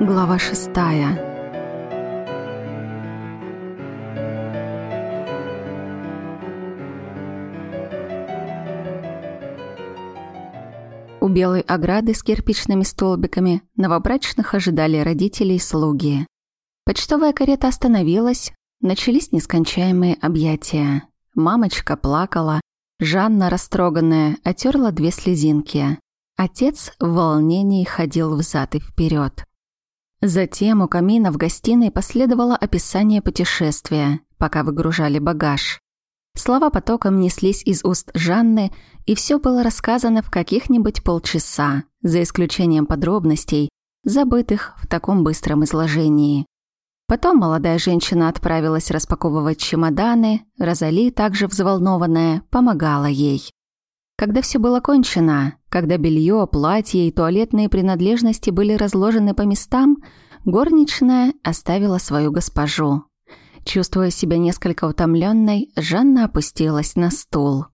Глава шестая. У белой ограды с кирпичными столбиками новобрачных ожидали родители и слуги. Почтовая карета остановилась, начались нескончаемые объятия. Мамочка плакала, Жанна, растроганная, отерла две слезинки. Отец в волнении ходил взад и вперед. Затем у камина в гостиной последовало описание путешествия, пока выгружали багаж. Слова потоком неслись из уст Жанны, и все было рассказано в каких-нибудь полчаса, за исключением подробностей, забытых в таком быстром изложении. Потом молодая женщина отправилась распаковывать чемоданы, Розали, также взволнованная, помогала ей. Когда все было кончено, когда белье, платье и туалетные принадлежности были разложены по местам, горничная оставила свою госпожу. Чувствуя себя несколько утомленной, Жанна опустилась на стул.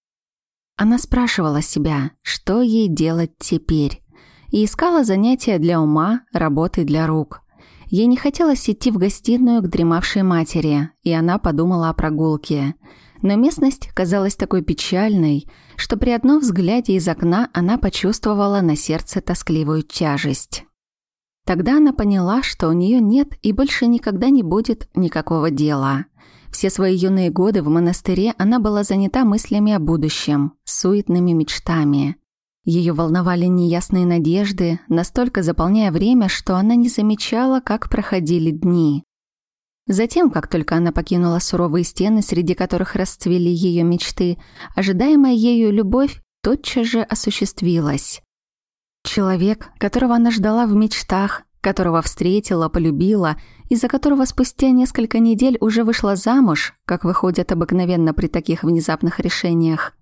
Она спрашивала себя, что ей делать теперь, и искала занятия для ума, работы для рук. Ей не хотелось идти в гостиную к дремавшей матери, и она подумала о прогулке. Но местность казалась такой печальной, что при одном взгляде из окна она почувствовала на сердце тоскливую тяжесть. Тогда она поняла, что у нее нет и больше никогда не будет никакого дела. Все свои юные годы в монастыре она была занята мыслями о будущем, суетными мечтами. Ее волновали неясные надежды, настолько заполняя время, что она не замечала, как проходили дни. Затем, как только она покинула суровые стены, среди которых расцвели ее мечты, ожидаемая ею любовь тотчас же осуществилась. Человек, которого она ждала в мечтах, которого встретила, полюбила, и за которого спустя несколько недель уже вышла замуж, как выходят обыкновенно при таких внезапных решениях,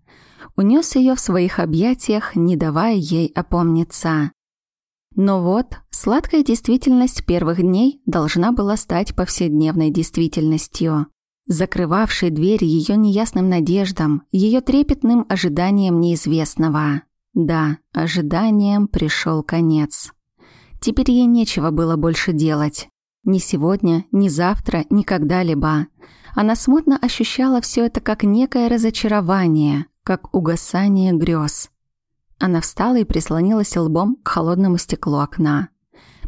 унес ее в своих объятиях, не давая ей опомниться. Но вот, сладкая действительность первых дней должна была стать повседневной действительностью, закрывавшей дверь ее неясным надеждам, ее трепетным ожиданием неизвестного. Да, ожиданием пришел конец. Теперь ей нечего было больше делать. Ни сегодня, ни завтра, ни когда-либо. Она смутно ощущала все это как некое разочарование, как угасание грез. Она встала и прислонилась лбом к холодному стеклу окна.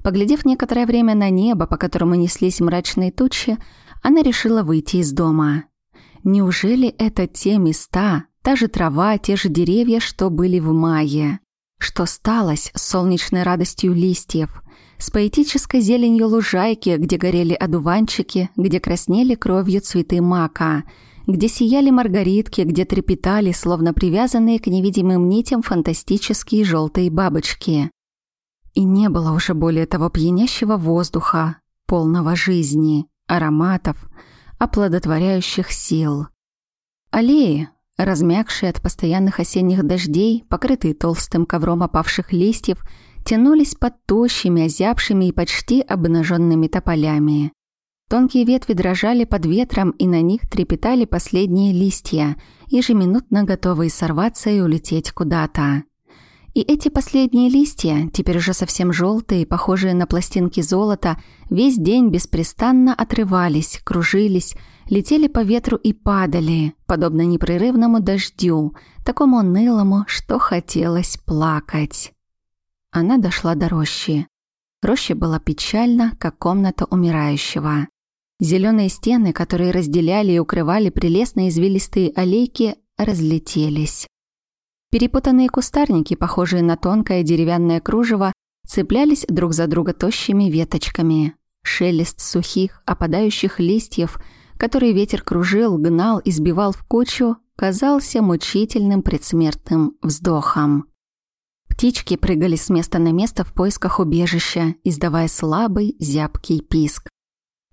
Поглядев некоторое время на небо, по которому неслись мрачные тучи, она решила выйти из дома. Неужели это те места, та же трава, те же деревья, что были в мае? Что сталось с солнечной радостью листьев, с поэтической зеленью лужайки, где горели одуванчики, где краснели кровью цветы мака — где сияли маргаритки, где трепетали, словно привязанные к невидимым нитям фантастические желтые бабочки. И не было уже более того пьянящего воздуха, полного жизни, ароматов, оплодотворяющих сил. Аллеи, размягшие от постоянных осенних дождей, покрытые толстым ковром опавших листьев, тянулись под тощими, озябшими и почти обнаженными тополями. Тонкие ветви дрожали под ветром, и на них трепетали последние листья, ежеминутно готовые сорваться и улететь куда-то. И эти последние листья, теперь уже совсем желтые, похожие на пластинки золота, весь день беспрестанно отрывались, кружились, летели по ветру и падали, подобно непрерывному дождю, такому унылому, что хотелось плакать. Она дошла до рощи. Роща была печальна, как комната умирающего. Зеленые стены, которые разделяли и укрывали прелестные извилистые аллейки, разлетелись. Перепутанные кустарники, похожие на тонкое деревянное кружево, цеплялись друг за друга тощими веточками. Шелест сухих, опадающих листьев, которые ветер кружил, гнал и сбивал в кучу, казался мучительным предсмертным вздохом. Птички прыгали с места на место в поисках убежища, издавая слабый, зябкий писк.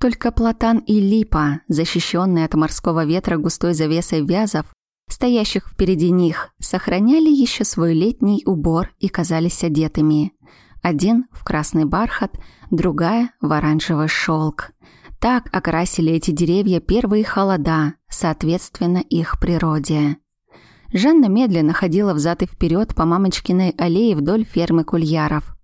Только платан и липа, защищенные от морского ветра густой завесой вязов, стоящих впереди них, сохраняли еще свой летний убор и казались одетыми. Один в красный бархат, другая в оранжевый шелк. Так окрасили эти деревья первые холода, соответственно их природе. Жанна медленно ходила взад и вперед по мамочкиной аллее вдоль фермы кульяров.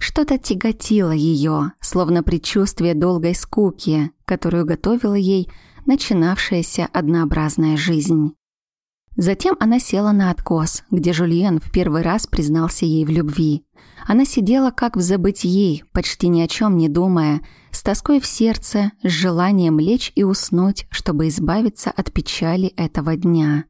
Что-то тяготило ее, словно предчувствие долгой скуки, которую готовила ей начинавшаяся однообразная жизнь. Затем она села на откос, где Жульен в первый раз признался ей в любви. Она сидела как в забытии, почти ни о чем не думая, с тоской в сердце, с желанием лечь и уснуть, чтобы избавиться от печали этого дня.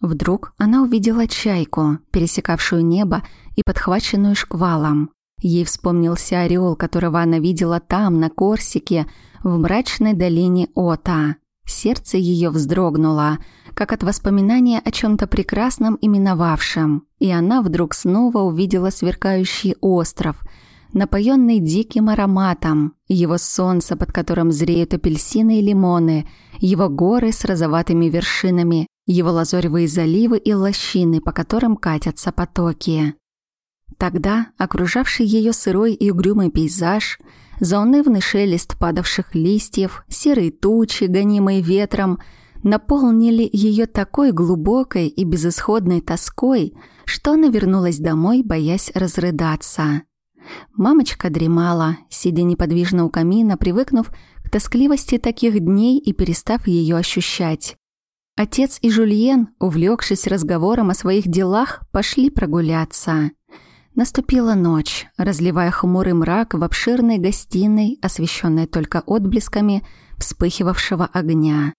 Вдруг она увидела чайку, пересекавшую небо и подхваченную шквалом. Ей вспомнился орел, которого она видела там, на Корсике, в мрачной долине Ота. Сердце ее вздрогнуло, как от воспоминания о чем-то прекрасном и миновавшем, и она вдруг снова увидела сверкающий остров, напоенный диким ароматом, его солнце, под которым зреют апельсины и лимоны, его горы с розоватыми вершинами, его лазоревые заливы и лощины, по которым катятся потоки. Тогда окружавший ее сырой и угрюмый пейзаж, заунывный шелест падавших листьев, серые тучи, гонимые ветром, наполнили ее такой глубокой и безысходной тоской, что она вернулась домой, боясь разрыдаться. Мамочка дремала, сидя неподвижно у камина, привыкнув к тоскливости таких дней и перестав ее ощущать. Отец и Жульен, увлекшись разговором о своих делах, пошли прогуляться. Наступила ночь, разливая хмурый мрак в обширной гостиной, освещенной только отблесками вспыхивавшего огня.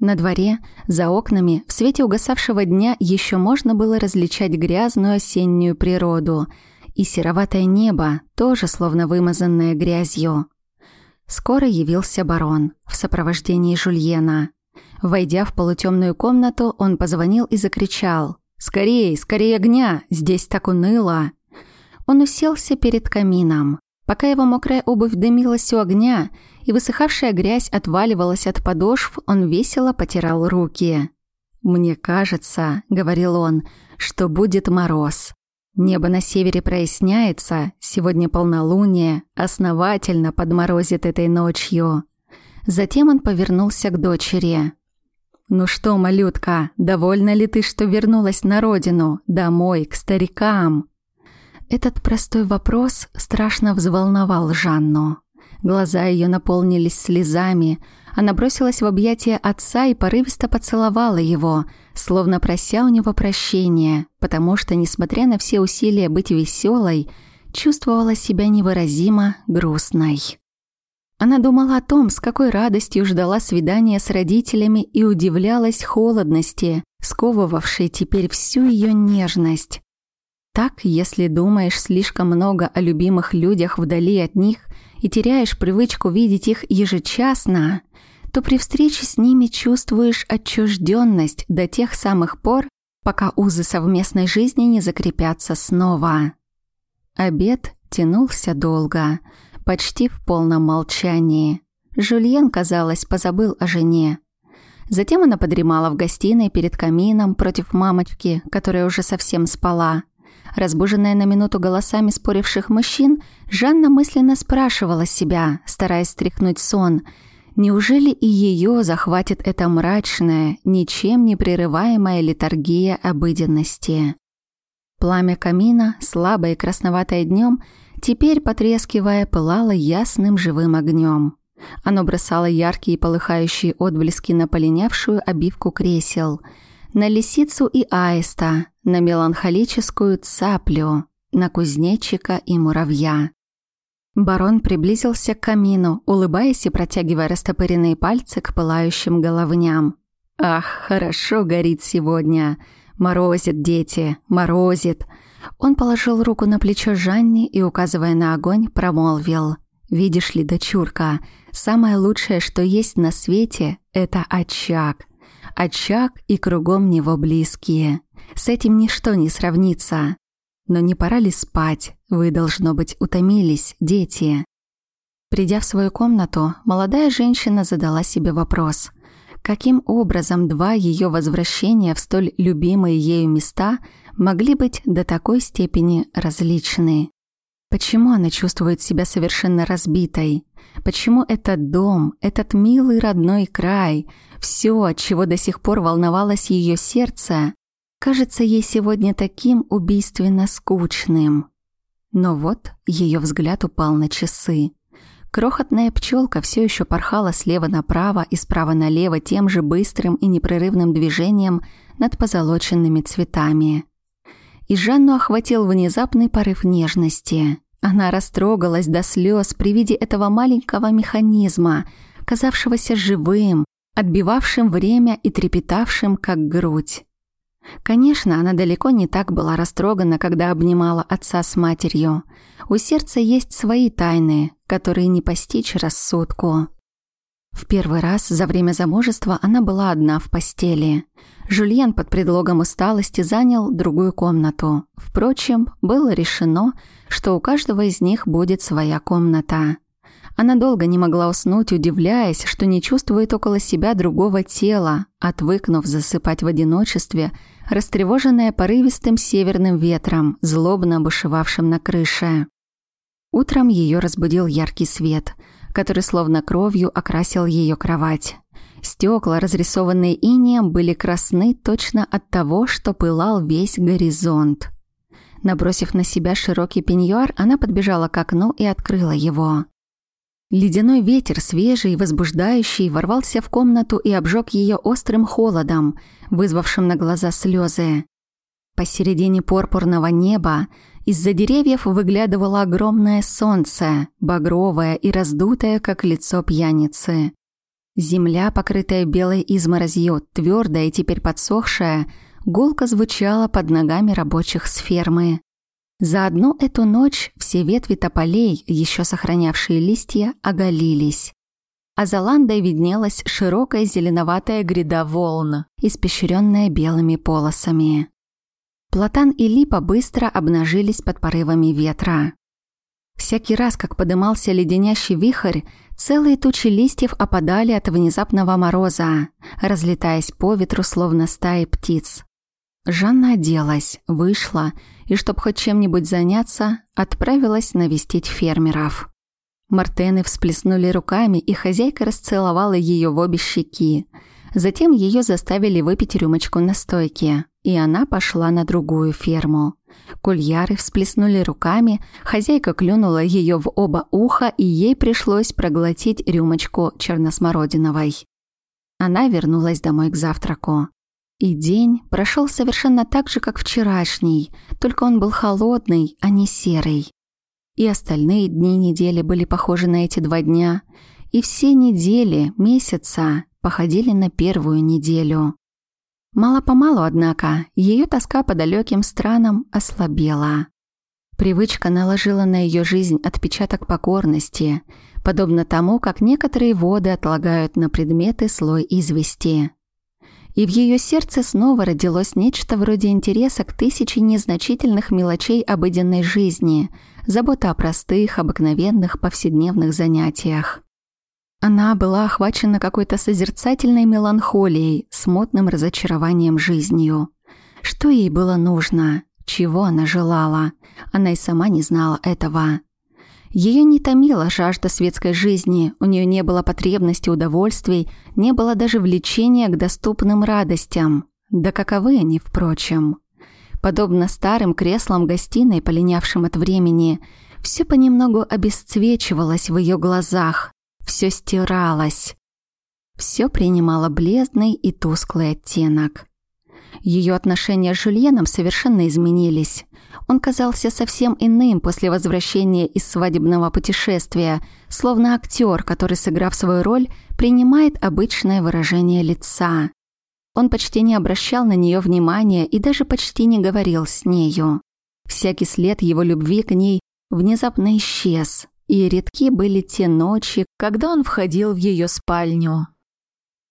На дворе, за окнами, в свете угасавшего дня еще можно было различать грязную осеннюю природу и сероватое небо, тоже словно вымазанное грязью. Скоро явился барон в сопровождении Жульена. Войдя в полутемную комнату, он позвонил и закричал «Скорей, скорее огня! Здесь так уныло!» Он уселся перед камином. Пока его мокрая обувь дымилась у огня и высыхавшая грязь отваливалась от подошв, он весело потирал руки. «Мне кажется», — говорил он, — «что будет мороз. Небо на севере проясняется, сегодня полнолуние, основательно подморозит этой ночью». Затем он повернулся к дочери. «Ну что, малютка, довольна ли ты, что вернулась на родину, домой, к старикам?» Этот простой вопрос страшно взволновал Жанну. Глаза ее наполнились слезами. Она бросилась в объятия отца и порывисто поцеловала его, словно прося у него прощения, потому что, несмотря на все усилия быть веселой, чувствовала себя невыразимо грустной. Она думала о том, с какой радостью ждала свидания с родителями и удивлялась холодности, сковывавшей теперь всю ее нежность. Так, если думаешь слишком много о любимых людях вдали от них и теряешь привычку видеть их ежечасно, то при встрече с ними чувствуешь отчужденность до тех самых пор, пока узы совместной жизни не закрепятся снова. Обед тянулся долго, почти в полном молчании. Жульен, казалось, позабыл о жене. Затем она подремала в гостиной перед камином против мамочки, которая уже совсем спала. Разбуженная на минуту голосами споривших мужчин, Жанна мысленно спрашивала себя, стараясь стряхнуть сон, неужели и ее захватит эта мрачная, ничем не прерываемая литургия обыденности? Пламя камина, слабое и красноватое днем, теперь, потрескивая, пылало ясным живым огнем. Оно бросало яркие полыхающие отблески на полинявшую обивку кресел — на лисицу и аиста, на меланхолическую цаплю, на кузнечика и муравья. Барон приблизился к камину, улыбаясь и протягивая растопыренные пальцы к пылающим головням. «Ах, хорошо горит сегодня! Морозит, дети, морозит!» Он положил руку на плечо Жанни и, указывая на огонь, промолвил. «Видишь ли, дочурка, самое лучшее, что есть на свете, это очаг очаг и кругом него близкие. С этим ничто не сравнится. Но не пора ли спать? Вы, должно быть, утомились, дети. Придя в свою комнату, молодая женщина задала себе вопрос. Каким образом два ее возвращения в столь любимые ею места могли быть до такой степени различны? Почему она чувствует себя совершенно разбитой? Почему этот дом, этот милый родной край, все, от чего до сих пор волновалось ее сердце, кажется ей сегодня таким убийственно скучным? Но вот ее взгляд упал на часы. Крохотная пчелка все еще порхала слева направо и справа налево тем же быстрым и непрерывным движением над позолоченными цветами. И Жанну охватил внезапный порыв нежности. Она растрогалась до слез при виде этого маленького механизма, казавшегося живым, отбивавшим время и трепетавшим, как грудь. Конечно, она далеко не так была растрогана, когда обнимала отца с матерью. У сердца есть свои тайны, которые не постичь рассудку. В первый раз за время замужества она была одна в постели. Жульен под предлогом усталости занял другую комнату. Впрочем, было решено, что у каждого из них будет своя комната. Она долго не могла уснуть, удивляясь, что не чувствует около себя другого тела, отвыкнув засыпать в одиночестве, растревоженная порывистым северным ветром, злобно бушевавшим на крыше. Утром ее разбудил яркий свет, который словно кровью окрасил ее кровать. Стекла, разрисованные инеем, были красны точно от того, что пылал весь горизонт. Набросив на себя широкий пеньюар, она подбежала к окну и открыла его. Ледяной ветер, свежий и возбуждающий, ворвался в комнату и обжег ее острым холодом, вызвавшим на глаза слезы. Посередине пурпурного неба из-за деревьев выглядывало огромное солнце, багровое и раздутое, как лицо пьяницы. Земля, покрытая белой изморозью, твердая и теперь подсохшая, гулко звучала под ногами рабочих с фермы. За одну эту ночь все ветви тополей, еще сохранявшие листья, оголились. А за ландой виднелась широкая зеленоватая гряда волн, испещренная белыми полосами. Платан и липа быстро обнажились под порывами ветра. Всякий раз, как подымался леденящий вихрь, целые тучи листьев опадали от внезапного мороза, разлетаясь по ветру, словно стаи птиц. Жанна оделась, вышла и, чтобы хоть чем-нибудь заняться, отправилась навестить фермеров. Мартены всплеснули руками, и хозяйка расцеловала ее в обе щеки. Затем ее заставили выпить рюмочку настойки, и она пошла на другую ферму. Кульяры всплеснули руками, хозяйка клюнула ее в оба уха, и ей пришлось проглотить рюмочку черносмородиновой. Она вернулась домой к завтраку. И день прошел совершенно так же, как вчерашний, только он был холодный, а не серый. И остальные дни недели были похожи на эти два дня, и все недели, месяца походили на первую неделю. Мало-помалу, однако, ее тоска по далеким странам ослабела. Привычка наложила на ее жизнь отпечаток покорности, подобно тому, как некоторые воды отлагают на предметы слой извести и в ее сердце снова родилось нечто вроде интереса к тысяче незначительных мелочей обыденной жизни, забота о простых, обыкновенных, повседневных занятиях. Она была охвачена какой-то созерцательной меланхолией, смутным разочарованием жизнью. Что ей было нужно? Чего она желала? Она и сама не знала этого. Ее не томила жажда светской жизни, у нее не было потребности удовольствий, не было даже влечения к доступным радостям. Да каковы они, впрочем. Подобно старым креслам гостиной, полинявшим от времени, все понемногу обесцвечивалось в ее глазах, все стиралось. Все принимало бледный и тусклый оттенок. Ее отношения с Жюльеном совершенно изменились. Он казался совсем иным после возвращения из свадебного путешествия, словно актер, который, сыграв свою роль, принимает обычное выражение лица. Он почти не обращал на нее внимания и даже почти не говорил с нею. Всякий след его любви к ней внезапно исчез, и редки были те ночи, когда он входил в ее спальню.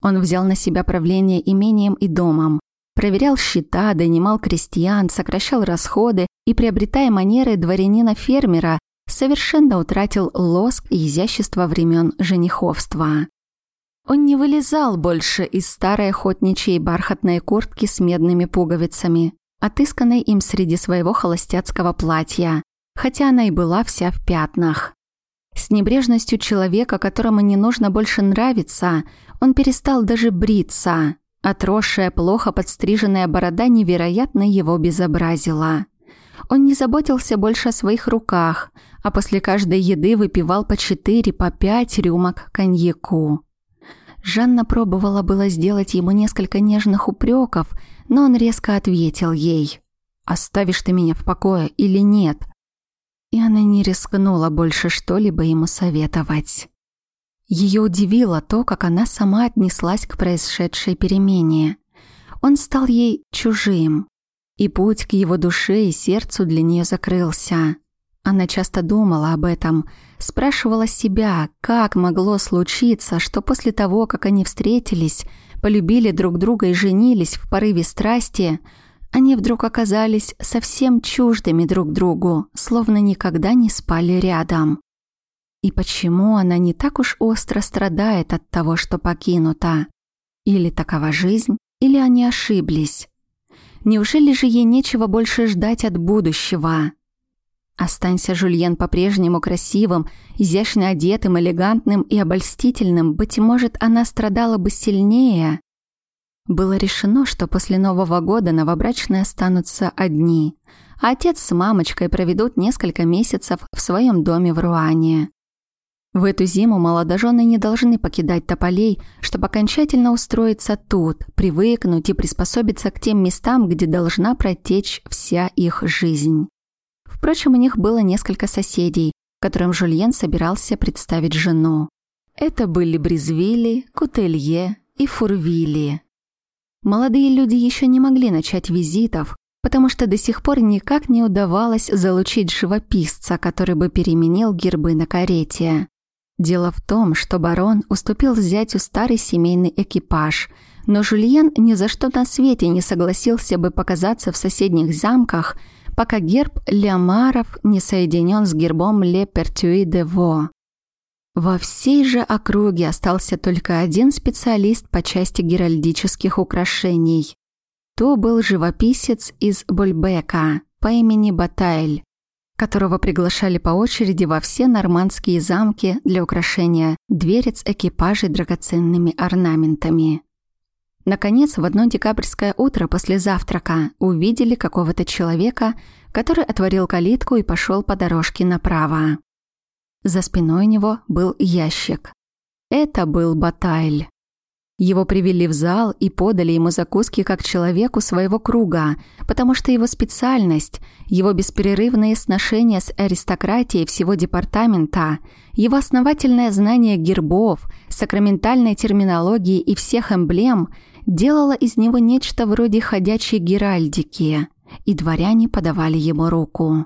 Он взял на себя правление имением и домом, Проверял счета, донимал крестьян, сокращал расходы и, приобретая манеры дворянина-фермера, совершенно утратил лоск и изящество времен жениховства. Он не вылезал больше из старой охотничьей бархатной куртки с медными пуговицами, отысканной им среди своего холостяцкого платья, хотя она и была вся в пятнах. С небрежностью человека, которому не нужно больше нравиться, он перестал даже бриться, Отросшая, плохо подстриженная борода невероятно его безобразила. Он не заботился больше о своих руках, а после каждой еды выпивал по четыре, по пять рюмок коньяку. Жанна пробовала было сделать ему несколько нежных упреков, но он резко ответил ей «Оставишь ты меня в покое или нет?» И она не рискнула больше что-либо ему советовать. Ее удивило то, как она сама отнеслась к происшедшей перемене. Он стал ей чужим, и путь к его душе и сердцу для нее закрылся. Она часто думала об этом, спрашивала себя, как могло случиться, что после того, как они встретились, полюбили друг друга и женились в порыве страсти, они вдруг оказались совсем чуждыми друг другу, словно никогда не спали рядом. И почему она не так уж остро страдает от того, что покинута? Или такова жизнь, или они ошиблись? Неужели же ей нечего больше ждать от будущего? Останься Жульен по-прежнему красивым, изящно одетым, элегантным и обольстительным, быть может, она страдала бы сильнее. Было решено, что после Нового года новобрачные останутся одни, а отец с мамочкой проведут несколько месяцев в своем доме в Руане. В эту зиму молодожены не должны покидать тополей, чтобы окончательно устроиться тут, привыкнуть и приспособиться к тем местам, где должна протечь вся их жизнь. Впрочем, у них было несколько соседей, которым Жульен собирался представить жену. Это были Брезвили, Кутелье и Фурвили. Молодые люди еще не могли начать визитов, потому что до сих пор никак не удавалось залучить живописца, который бы переменил гербы на карете. Дело в том, что барон уступил зятю старый семейный экипаж, но Жульен ни за что на свете не согласился бы показаться в соседних замках – пока герб Леомаров не соединен с гербом Ле Пертюи де Во. Во всей же округе остался только один специалист по части геральдических украшений. То был живописец из Больбека по имени Батайль, которого приглашали по очереди во все нормандские замки для украшения дверец экипажей драгоценными орнаментами. Наконец, в одно декабрьское утро после завтрака увидели какого-то человека, который отворил калитку и пошел по дорожке направо. За спиной него был ящик. Это был Батайль. Его привели в зал и подали ему закуски как человеку своего круга, потому что его специальность, его беспрерывные сношения с аристократией всего департамента, его основательное знание гербов, сакраментальной терминологии и всех эмблем – делала из него нечто вроде ходячей геральдики, и дворяне подавали ему руку.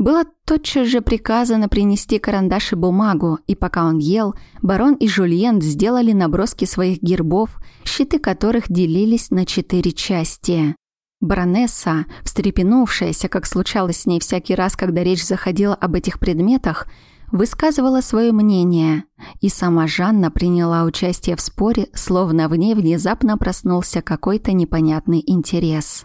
Было тотчас же приказано принести карандаш и бумагу, и пока он ел, барон и Жульен сделали наброски своих гербов, щиты которых делились на четыре части. Баронесса, встрепенувшаяся, как случалось с ней всякий раз, когда речь заходила об этих предметах, высказывала свое мнение, и сама Жанна приняла участие в споре, словно в ней внезапно проснулся какой-то непонятный интерес.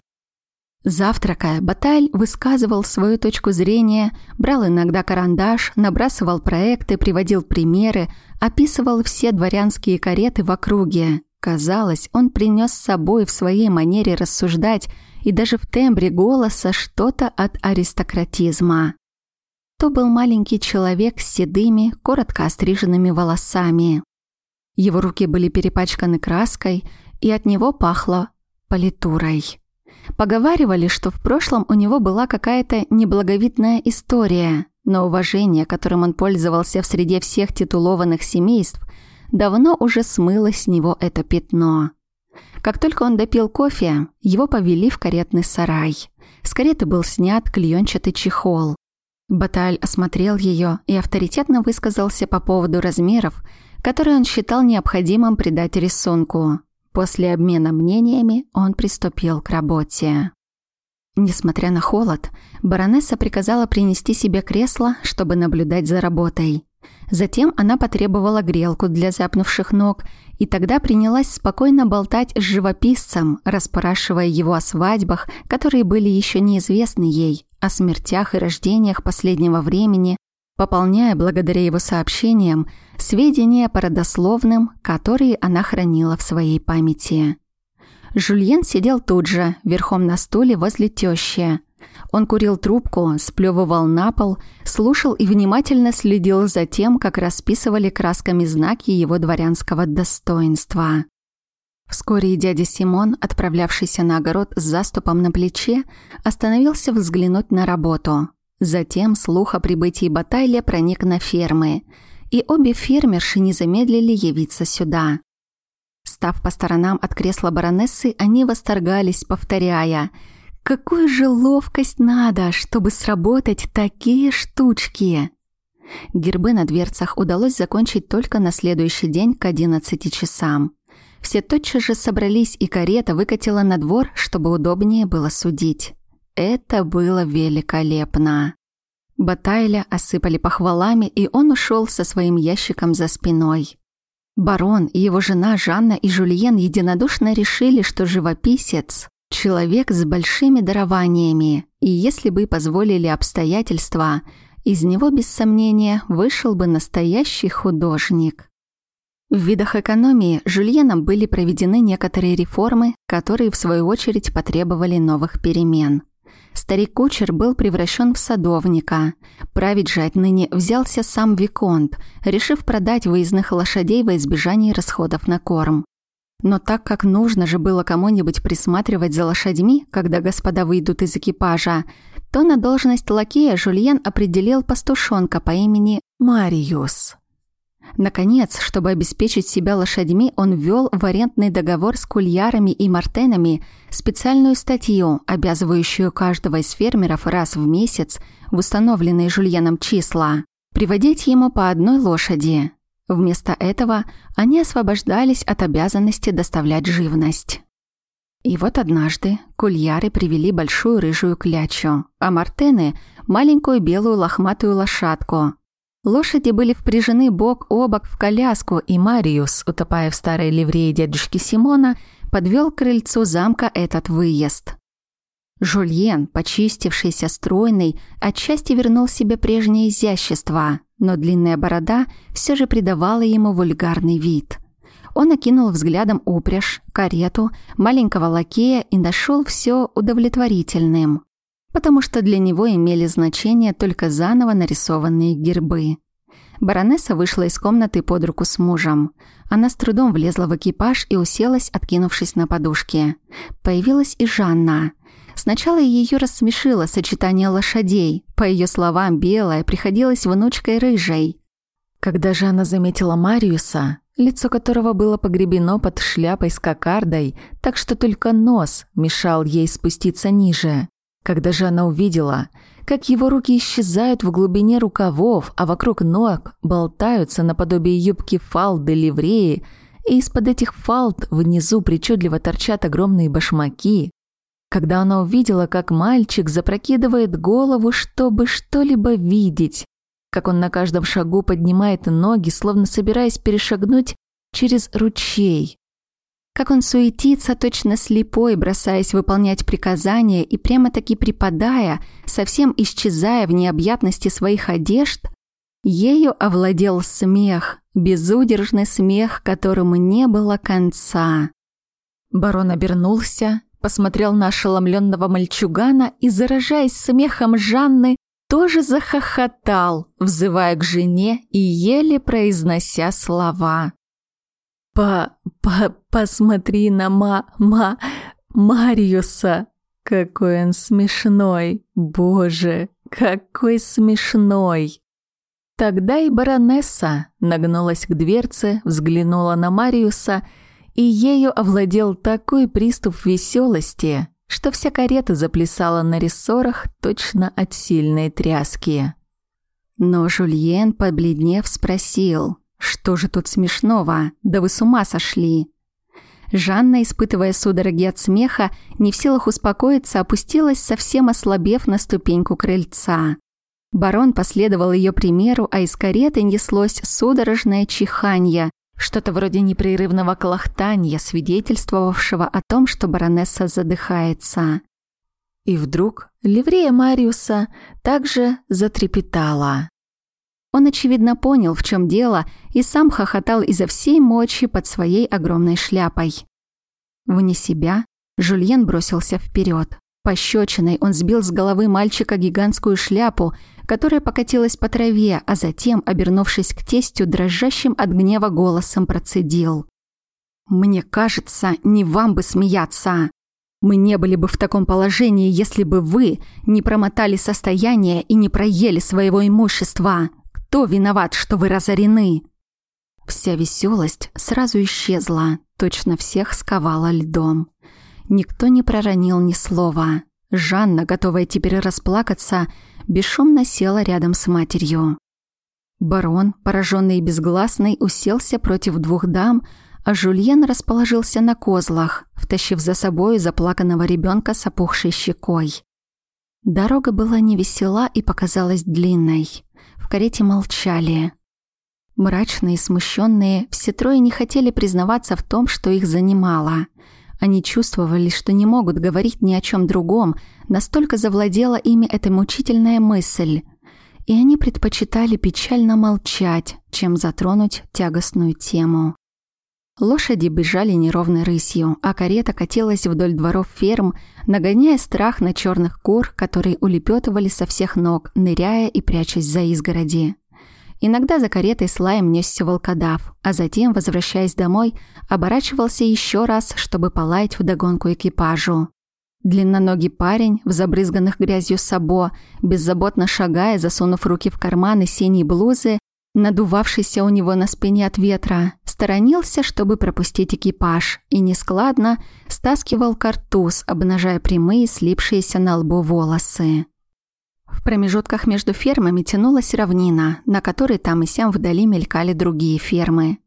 Завтракая, Баталь высказывал свою точку зрения, брал иногда карандаш, набрасывал проекты, приводил примеры, описывал все дворянские кареты в округе. Казалось, он принес с собой в своей манере рассуждать и даже в тембре голоса что-то от аристократизма то был маленький человек с седыми, коротко остриженными волосами. Его руки были перепачканы краской, и от него пахло политурой. Поговаривали, что в прошлом у него была какая-то неблаговидная история, но уважение, которым он пользовался в среде всех титулованных семейств, давно уже смыло с него это пятно. Как только он допил кофе, его повели в каретный сарай. С кареты был снят клеенчатый чехол. Баталь осмотрел ее и авторитетно высказался по поводу размеров, которые он считал необходимым придать рисунку. После обмена мнениями он приступил к работе. Несмотря на холод, баронесса приказала принести себе кресло, чтобы наблюдать за работой. Затем она потребовала грелку для запнувших ног, и тогда принялась спокойно болтать с живописцем, расспрашивая его о свадьбах, которые были еще неизвестны ей, о смертях и рождениях последнего времени, пополняя благодаря его сообщениям сведения по родословным, которые она хранила в своей памяти. Жульен сидел тут же, верхом на стуле возле тещи. Он курил трубку, сплёвывал на пол, слушал и внимательно следил за тем, как расписывали красками знаки его дворянского достоинства. Вскоре дядя Симон, отправлявшийся на огород с заступом на плече, остановился взглянуть на работу. Затем слух о прибытии Батайля проник на фермы, и обе фермерши не замедлили явиться сюда. Став по сторонам от кресла баронессы, они восторгались, повторяя «Какую же ловкость надо, чтобы сработать такие штучки!» Гербы на дверцах удалось закончить только на следующий день к 11 часам. Все тотчас же собрались, и карета выкатила на двор, чтобы удобнее было судить. Это было великолепно. Батайля осыпали похвалами, и он ушел со своим ящиком за спиной. Барон и его жена Жанна и Жульен единодушно решили, что живописец – человек с большими дарованиями, и если бы позволили обстоятельства, из него, без сомнения, вышел бы настоящий художник. В видах экономии Жульеном были проведены некоторые реформы, которые, в свою очередь, потребовали новых перемен – Старик-кучер был превращен в садовника. Править же отныне взялся сам Виконт, решив продать выездных лошадей во избежание расходов на корм. Но так как нужно же было кому-нибудь присматривать за лошадьми, когда господа выйдут из экипажа, то на должность лакея Жульен определил пастушонка по имени Мариус. Наконец, чтобы обеспечить себя лошадьми, он ввел в арендный договор с кульярами и мартенами специальную статью, обязывающую каждого из фермеров раз в месяц в установленные Жульеном числа приводить ему по одной лошади. Вместо этого они освобождались от обязанности доставлять живность. И вот однажды кульяры привели большую рыжую клячу, а мартены – маленькую белую лохматую лошадку – Лошади были впряжены бок о бок в коляску, и Мариус, утопая в старой ливрее дядюшки Симона, подвел к крыльцу замка этот выезд. Жульен, почистившийся стройный, отчасти вернул себе прежнее изящество, но длинная борода все же придавала ему вульгарный вид. Он окинул взглядом упряжь, карету, маленького лакея и нашел все удовлетворительным потому что для него имели значение только заново нарисованные гербы. Баронесса вышла из комнаты под руку с мужем. Она с трудом влезла в экипаж и уселась, откинувшись на подушке. Появилась и Жанна. Сначала ее рассмешило сочетание лошадей. По ее словам, белая приходилась внучкой рыжей. Когда Жанна заметила Мариуса, лицо которого было погребено под шляпой с кокардой, так что только нос мешал ей спуститься ниже, когда же она увидела, как его руки исчезают в глубине рукавов, а вокруг ног болтаются наподобие юбки фалды ливреи, и из-под этих фалд внизу причудливо торчат огромные башмаки, когда она увидела, как мальчик запрокидывает голову, чтобы что-либо видеть, как он на каждом шагу поднимает ноги, словно собираясь перешагнуть через ручей, как он суетится, точно слепой, бросаясь выполнять приказания и прямо-таки припадая, совсем исчезая в необъятности своих одежд, ею овладел смех, безудержный смех, которому не было конца. Барон обернулся, посмотрел на ошеломленного мальчугана и, заражаясь смехом Жанны, тоже захохотал, взывая к жене и еле произнося слова. По, по, посмотри на ма, ма, Мариуса. Какой он смешной, боже, какой смешной. Тогда и баронесса нагнулась к дверце, взглянула на Мариуса, и ею овладел такой приступ веселости, что вся карета заплясала на рессорах точно от сильной тряски. Но Жульен, побледнев, спросил, что же тут смешного? Да вы с ума сошли. Жанна, испытывая судороги от смеха, не в силах успокоиться, опустилась, совсем ослабев на ступеньку крыльца. Барон последовал ее примеру, а из кареты неслось судорожное чиханье, что-то вроде непрерывного колохтания, свидетельствовавшего о том, что баронесса задыхается. И вдруг ливрея Мариуса также затрепетала. Он, очевидно, понял, в чем дело, и сам хохотал изо всей мочи под своей огромной шляпой. Вне себя, Жульен бросился вперед. Пощечиной он сбил с головы мальчика гигантскую шляпу, которая покатилась по траве, а затем, обернувшись к тестю, дрожащим от гнева голосом процедил. «Мне кажется, не вам бы смеяться. Мы не были бы в таком положении, если бы вы не промотали состояние и не проели своего имущества. Кто виноват, что вы разорены?» Вся веселость сразу исчезла, точно всех сковала льдом. Никто не проронил ни слова. Жанна, готовая теперь расплакаться, бесшумно села рядом с матерью. Барон, пораженный и безгласный, уселся против двух дам, а Жульен расположился на козлах, втащив за собой заплаканного ребенка с опухшей щекой. Дорога была невесела и показалась длинной. В карете молчали. Мрачные смущенные, все трое не хотели признаваться в том, что их занимало. Они чувствовали, что не могут говорить ни о чем другом, настолько завладела ими эта мучительная мысль. И они предпочитали печально молчать, чем затронуть тягостную тему. Лошади бежали неровной рысью, а карета катилась вдоль дворов ферм, нагоняя страх на черных кур, которые улепетывали со всех ног, ныряя и прячась за изгороди. Иногда за каретой с лаем несся волкодав, а затем, возвращаясь домой, оборачивался еще раз, чтобы полаять вдогонку экипажу. Длинноногий парень в забрызганных грязью сабо, беззаботно шагая, засунув руки в карманы синей блузы, надувавшийся у него на спине от ветра, сторонился, чтобы пропустить экипаж, и нескладно стаскивал картуз, обнажая прямые, слипшиеся на лбу волосы. В промежутках между фермами тянулась равнина, на которой там и сям вдали мелькали другие фермы.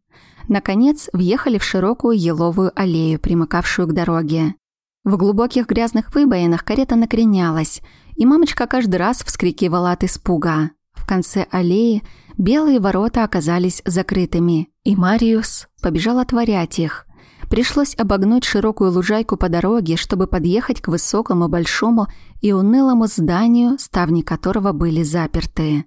Наконец, въехали в широкую еловую аллею, примыкавшую к дороге. В глубоких грязных выбоинах карета накренялась, и мамочка каждый раз вскрикивала от испуга. В конце аллеи белые ворота оказались закрытыми, и Мариус побежал отворять их. Пришлось обогнуть широкую лужайку по дороге, чтобы подъехать к высокому, большому и унылому зданию, ставни которого были заперты.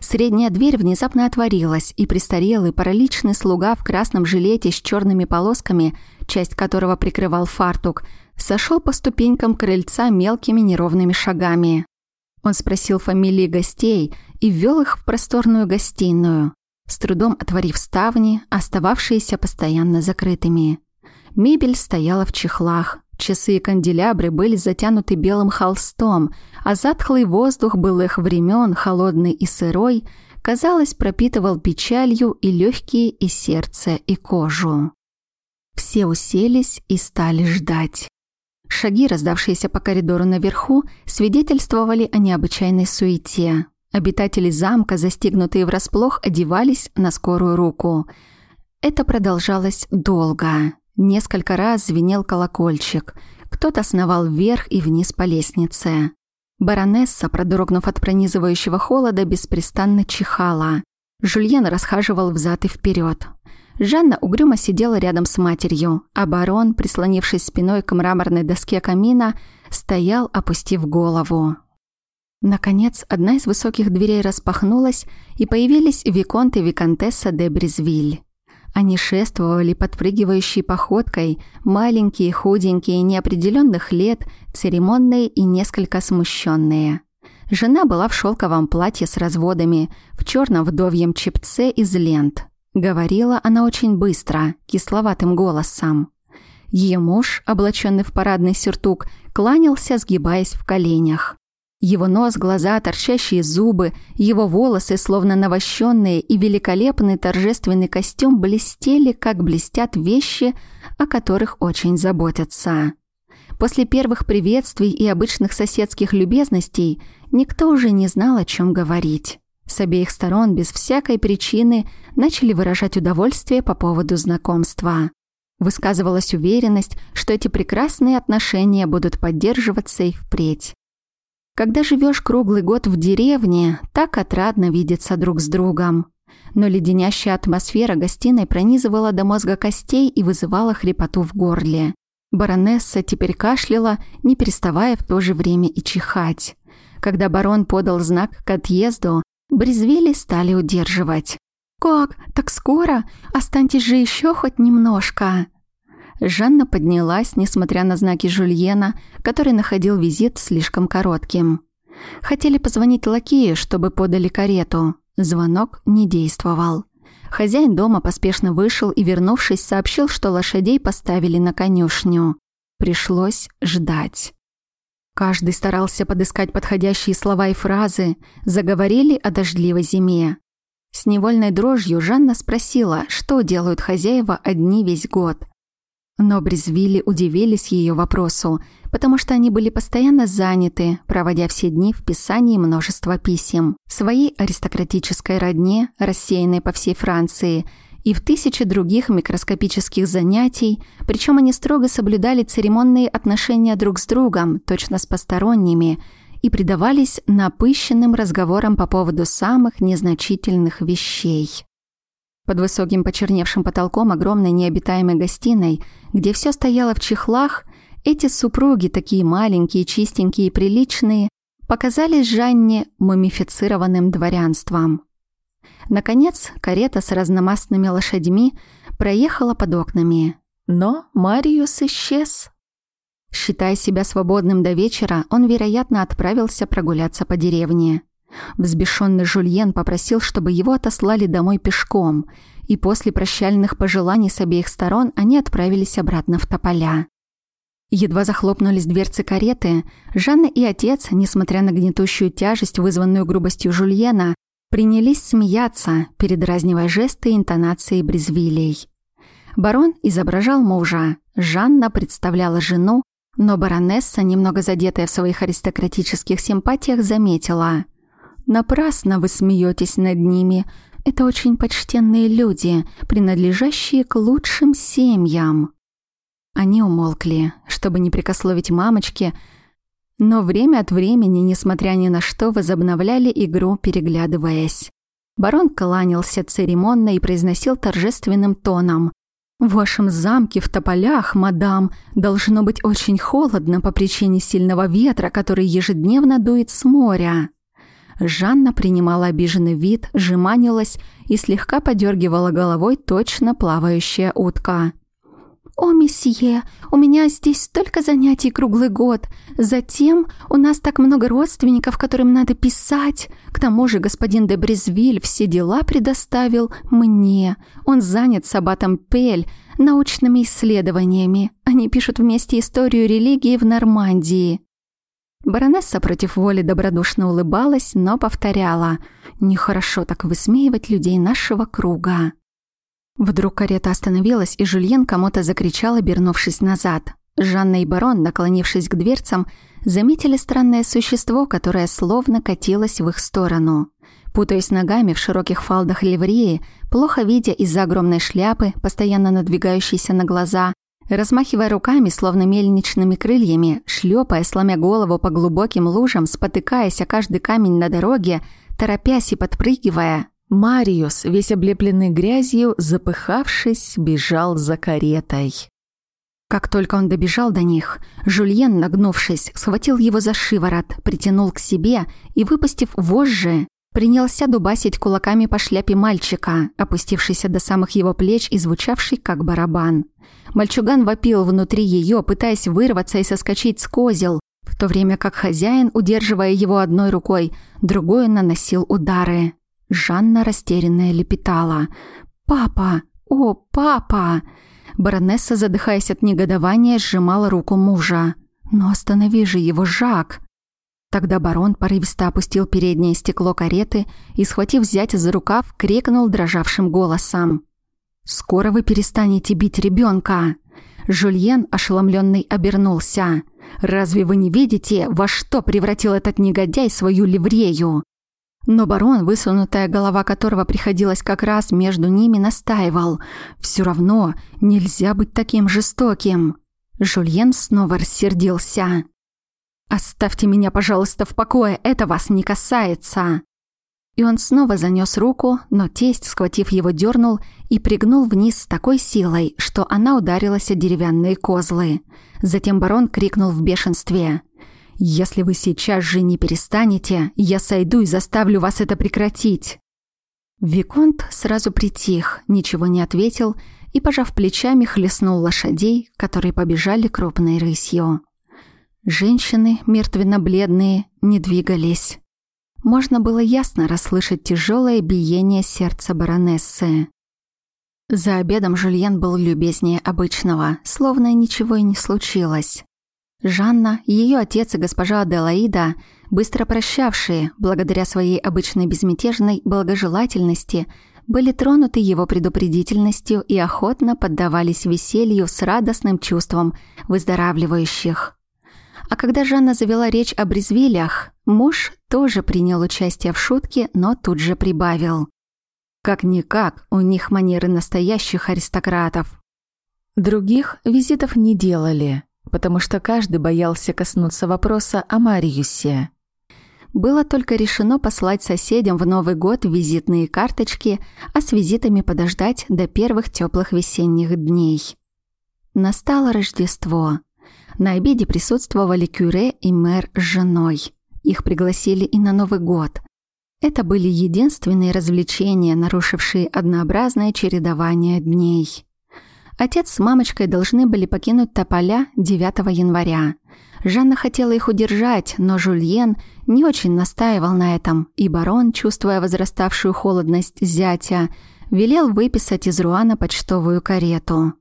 Средняя дверь внезапно отворилась, и престарелый параличный слуга в красном жилете с черными полосками, часть которого прикрывал фартук, сошел по ступенькам крыльца мелкими неровными шагами. Он спросил фамилии гостей и ввел их в просторную гостиную с трудом отворив ставни, остававшиеся постоянно закрытыми. Мебель стояла в чехлах, часы и канделябры были затянуты белым холстом, а затхлый воздух былых времен, холодный и сырой, казалось, пропитывал печалью и легкие, и сердце, и кожу. Все уселись и стали ждать. Шаги, раздавшиеся по коридору наверху, свидетельствовали о необычайной суете. Обитатели замка, застигнутые врасплох, одевались на скорую руку. Это продолжалось долго. Несколько раз звенел колокольчик. Кто-то сновал вверх и вниз по лестнице. Баронесса, продрогнув от пронизывающего холода, беспрестанно чихала. Жульен расхаживал взад и вперед. Жанна угрюмо сидела рядом с матерью, а барон, прислонившись спиной к мраморной доске камина, стоял, опустив голову. Наконец, одна из высоких дверей распахнулась, и появились Виконт и Виконтесса де Брезвиль. Они шествовали подпрыгивающей походкой, маленькие, худенькие, неопределенных лет, церемонные и несколько смущенные. Жена была в шелковом платье с разводами, в черном вдовьем чепце из лент. Говорила она очень быстро, кисловатым голосом. Ее муж, облаченный в парадный сюртук, кланялся, сгибаясь в коленях. Его нос, глаза, торчащие зубы, его волосы, словно навощенные, и великолепный торжественный костюм блестели, как блестят вещи, о которых очень заботятся. После первых приветствий и обычных соседских любезностей никто уже не знал, о чем говорить. С обеих сторон, без всякой причины, начали выражать удовольствие по поводу знакомства. Высказывалась уверенность, что эти прекрасные отношения будут поддерживаться и впредь. Когда живешь круглый год в деревне, так отрадно видеться друг с другом. Но леденящая атмосфера гостиной пронизывала до мозга костей и вызывала хрипоту в горле. Баронесса теперь кашляла, не переставая в то же время и чихать. Когда барон подал знак к отъезду, Брезвели стали удерживать. «Как? Так скоро? Останьтесь же еще хоть немножко!» Жанна поднялась, несмотря на знаки Жульена, который находил визит слишком коротким. Хотели позвонить лакею, чтобы подали карету. Звонок не действовал. Хозяин дома поспешно вышел и, вернувшись, сообщил, что лошадей поставили на конюшню. Пришлось ждать. Каждый старался подыскать подходящие слова и фразы, заговорили о дождливой зиме. С невольной дрожью Жанна спросила, что делают хозяева одни весь год. Но Брезвилли удивились ее вопросу, потому что они были постоянно заняты, проводя все дни в писании множества писем. Своей аристократической родне, рассеянной по всей Франции, и в тысячи других микроскопических занятий, причем они строго соблюдали церемонные отношения друг с другом, точно с посторонними, и предавались напыщенным разговорам по поводу самых незначительных вещей. Под высоким почерневшим потолком огромной необитаемой гостиной, где все стояло в чехлах, эти супруги, такие маленькие, чистенькие и приличные, показались Жанне мумифицированным дворянством. Наконец, карета с разномастными лошадьми проехала под окнами. Но Мариус исчез. Считая себя свободным до вечера, он, вероятно, отправился прогуляться по деревне. Взбешенный Жульен попросил, чтобы его отослали домой пешком, и после прощальных пожеланий с обеих сторон они отправились обратно в Тополя. Едва захлопнулись дверцы кареты, Жанна и отец, несмотря на гнетущую тяжесть, вызванную грубостью Жульена, принялись смеяться, передразнивая жесты и интонации Брезвилей. Барон изображал мужа, Жанна представляла жену, но баронесса, немного задетая в своих аристократических симпатиях, заметила. «Напрасно вы смеетесь над ними. Это очень почтенные люди, принадлежащие к лучшим семьям». Они умолкли, чтобы не прикословить мамочке, но время от времени, несмотря ни на что, возобновляли игру, переглядываясь. Барон кланялся церемонно и произносил торжественным тоном. «В вашем замке в тополях, мадам, должно быть очень холодно по причине сильного ветра, который ежедневно дует с моря». Жанна принимала обиженный вид, жеманилась и слегка подергивала головой точно плавающая утка. «О, месье, у меня здесь столько занятий круглый год. Затем у нас так много родственников, которым надо писать. К тому же господин де Брезвиль все дела предоставил мне. Он занят с аббатом Пель научными исследованиями. Они пишут вместе историю религии в Нормандии». Баронесса против воли добродушно улыбалась, но повторяла «Нехорошо так высмеивать людей нашего круга». Вдруг карета остановилась, и Жюльен кому-то закричал, обернувшись назад. Жанна и барон, наклонившись к дверцам, заметили странное существо, которое словно катилось в их сторону. Путаясь ногами в широких фалдах ливреи, плохо видя из-за огромной шляпы, постоянно надвигающейся на глаза, размахивая руками, словно мельничными крыльями, шлепая, сломя голову по глубоким лужам, спотыкаясь о каждый камень на дороге, торопясь и подпрыгивая, Мариус, весь облепленный грязью, запыхавшись, бежал за каретой. Как только он добежал до них, Жульен, нагнувшись, схватил его за шиворот, притянул к себе и, выпустив вожжи, принялся дубасить кулаками по шляпе мальчика, опустившийся до самых его плеч и звучавший как барабан. Мальчуган вопил внутри ее, пытаясь вырваться и соскочить с козел, в то время как хозяин, удерживая его одной рукой, другой наносил удары. Жанна растерянная лепетала. «Папа! О, папа!» Баронесса, задыхаясь от негодования, сжимала руку мужа. «Но останови же его, Жак!» Тогда барон порывисто опустил переднее стекло кареты и, схватив зятя за рукав, крикнул дрожавшим голосом. «Скоро вы перестанете бить ребенка!» Жульен, ошеломленный, обернулся. «Разве вы не видите, во что превратил этот негодяй свою ливрею? Но барон, высунутая голова которого приходилась как раз между ними, настаивал. «Все равно нельзя быть таким жестоким». Жульен снова рассердился. «Оставьте меня, пожалуйста, в покое, это вас не касается!» И он снова занес руку, но тесть, схватив его, дернул и пригнул вниз с такой силой, что она ударилась о деревянные козлы. Затем барон крикнул в бешенстве. Если вы сейчас же не перестанете, я сойду и заставлю вас это прекратить». Виконт сразу притих, ничего не ответил и, пожав плечами, хлестнул лошадей, которые побежали крупной рысью. Женщины, мертвенно-бледные, не двигались. Можно было ясно расслышать тяжелое биение сердца баронессы. За обедом Жульен был любезнее обычного, словно ничего и не случилось. Жанна, ее отец и госпожа Аделаида, быстро прощавшие, благодаря своей обычной безмятежной благожелательности, были тронуты его предупредительностью и охотно поддавались веселью с радостным чувством выздоравливающих. А когда Жанна завела речь о Брезвилях, муж тоже принял участие в шутке, но тут же прибавил. Как-никак, у них манеры настоящих аристократов. Других визитов не делали, потому что каждый боялся коснуться вопроса о Мариусе. Было только решено послать соседям в Новый год визитные карточки, а с визитами подождать до первых теплых весенних дней. Настало Рождество. На обеде присутствовали Кюре и мэр с женой. Их пригласили и на Новый год. Это были единственные развлечения, нарушившие однообразное чередование дней. Отец с мамочкой должны были покинуть Тополя 9 января. Жанна хотела их удержать, но Жульен не очень настаивал на этом, и барон, чувствуя возраставшую холодность зятя, велел выписать из Руана почтовую карету.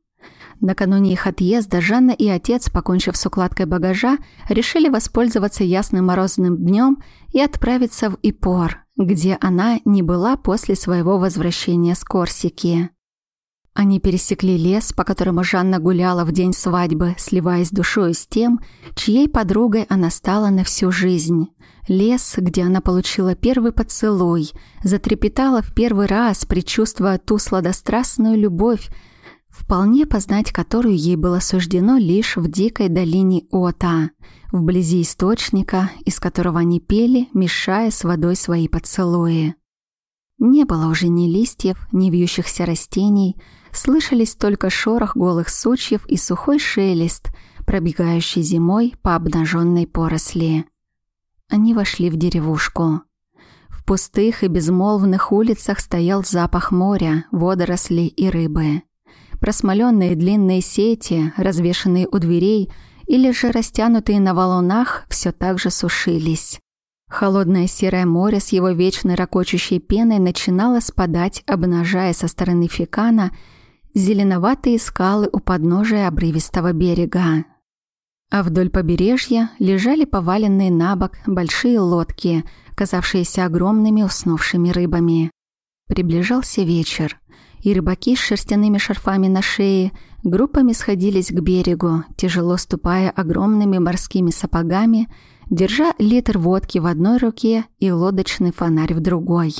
Накануне их отъезда Жанна и отец, покончив с укладкой багажа, решили воспользоваться ясным морозным днем и отправиться в Ипор, где она не была после своего возвращения с Корсики. Они пересекли лес, по которому Жанна гуляла в день свадьбы, сливаясь душой с тем, чьей подругой она стала на всю жизнь. Лес, где она получила первый поцелуй, затрепетала в первый раз, предчувствуя ту сладострастную любовь, вполне познать которую ей было суждено лишь в дикой долине Ота, вблизи источника, из которого они пели, мешая с водой свои поцелуи. Не было уже ни листьев, ни вьющихся растений, слышались только шорох голых сучьев и сухой шелест, пробегающий зимой по обнаженной поросли. Они вошли в деревушку. В пустых и безмолвных улицах стоял запах моря, водорослей и рыбы. Просмоленные длинные сети, развешанные у дверей или же растянутые на валунах, все так же сушились. Холодное серое море с его вечной ракочущей пеной начинало спадать, обнажая со стороны Фикана зеленоватые скалы у подножия обрывистого берега. А вдоль побережья лежали поваленные на бок большие лодки, казавшиеся огромными уснувшими рыбами. Приближался вечер и рыбаки с шерстяными шарфами на шее группами сходились к берегу, тяжело ступая огромными морскими сапогами, держа литр водки в одной руке и лодочный фонарь в другой.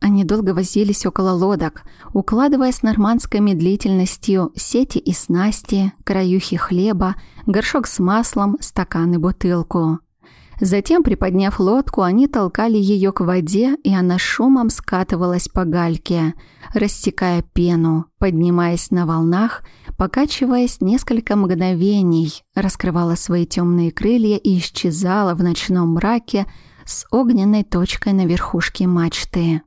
Они долго возились около лодок, укладывая с нормандской медлительностью сети и снасти, краюхи хлеба, горшок с маслом, стакан и бутылку. Затем, приподняв лодку, они толкали ее к воде, и она шумом скатывалась по гальке, рассекая пену, поднимаясь на волнах, покачиваясь несколько мгновений, раскрывала свои темные крылья и исчезала в ночном мраке с огненной точкой на верхушке мачты.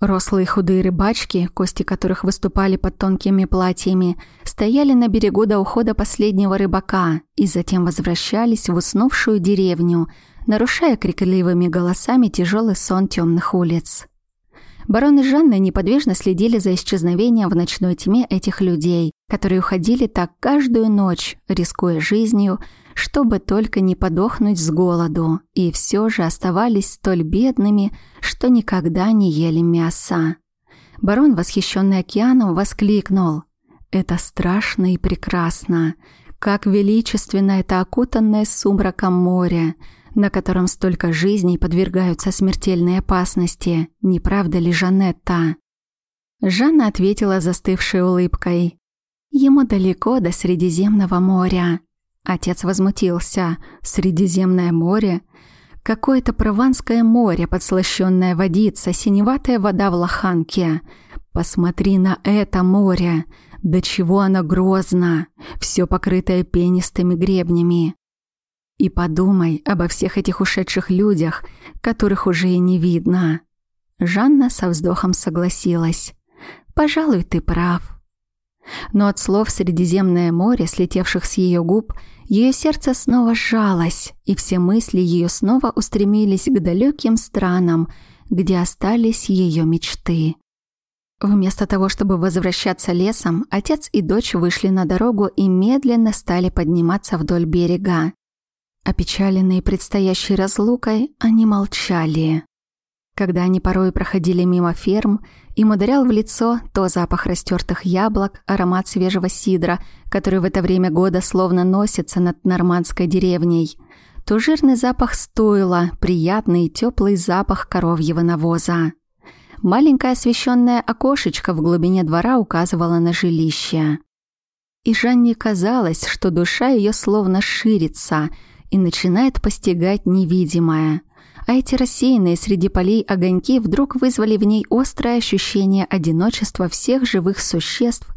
Рослые худые рыбачки, кости которых выступали под тонкими платьями, стояли на берегу до ухода последнего рыбака и затем возвращались в уснувшую деревню, нарушая крикливыми голосами тяжелый сон темных улиц. Барон и Жанна неподвижно следили за исчезновением в ночной тьме этих людей, которые уходили так каждую ночь, рискуя жизнью, чтобы только не подохнуть с голоду, и все же оставались столь бедными, что никогда не ели мяса. Барон, восхищенный океаном, воскликнул. «Это страшно и прекрасно! Как величественно это окутанное сумраком море, на котором столько жизней подвергаются смертельной опасности, не правда ли, Жанетта?» Жанна ответила застывшей улыбкой. «Ему далеко до Средиземного моря. Отец возмутился. «Средиземное море? Какое-то прованское море, подслащённая водица, синеватая вода в лоханке. Посмотри на это море! До чего оно грозно! Все покрытое пенистыми гребнями. И подумай обо всех этих ушедших людях, которых уже и не видно». Жанна со вздохом согласилась. «Пожалуй, ты прав». Но от слов «Средиземное море», слетевших с ее губ, ее сердце снова сжалось, и все мысли ее снова устремились к далеким странам, где остались ее мечты. Вместо того, чтобы возвращаться лесом, отец и дочь вышли на дорогу и медленно стали подниматься вдоль берега. Опечаленные предстоящей разлукой, они молчали. Когда они порой проходили мимо ферм, им ударял в лицо то запах растертых яблок, аромат свежего сидра, который в это время года словно носится над нормандской деревней, то жирный запах стойла, приятный и теплый запах коровьего навоза. Маленькое освещенное окошечко в глубине двора указывало на жилище. И Жанне казалось, что душа ее словно ширится и начинает постигать невидимое. А эти рассеянные среди полей огоньки вдруг вызвали в ней острое ощущение одиночества всех живых существ,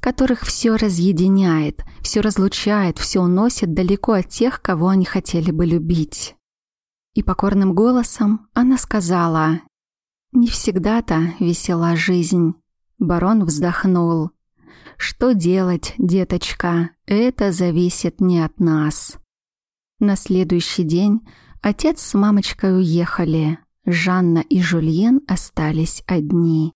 которых все разъединяет, все разлучает, все уносит далеко от тех, кого они хотели бы любить. И покорным голосом она сказала не всегда-то весела жизнь. Барон вздохнул. Что делать, деточка? Это зависит не от нас. На следующий день отец с мамочкой уехали. Жанна и Жульен остались одни.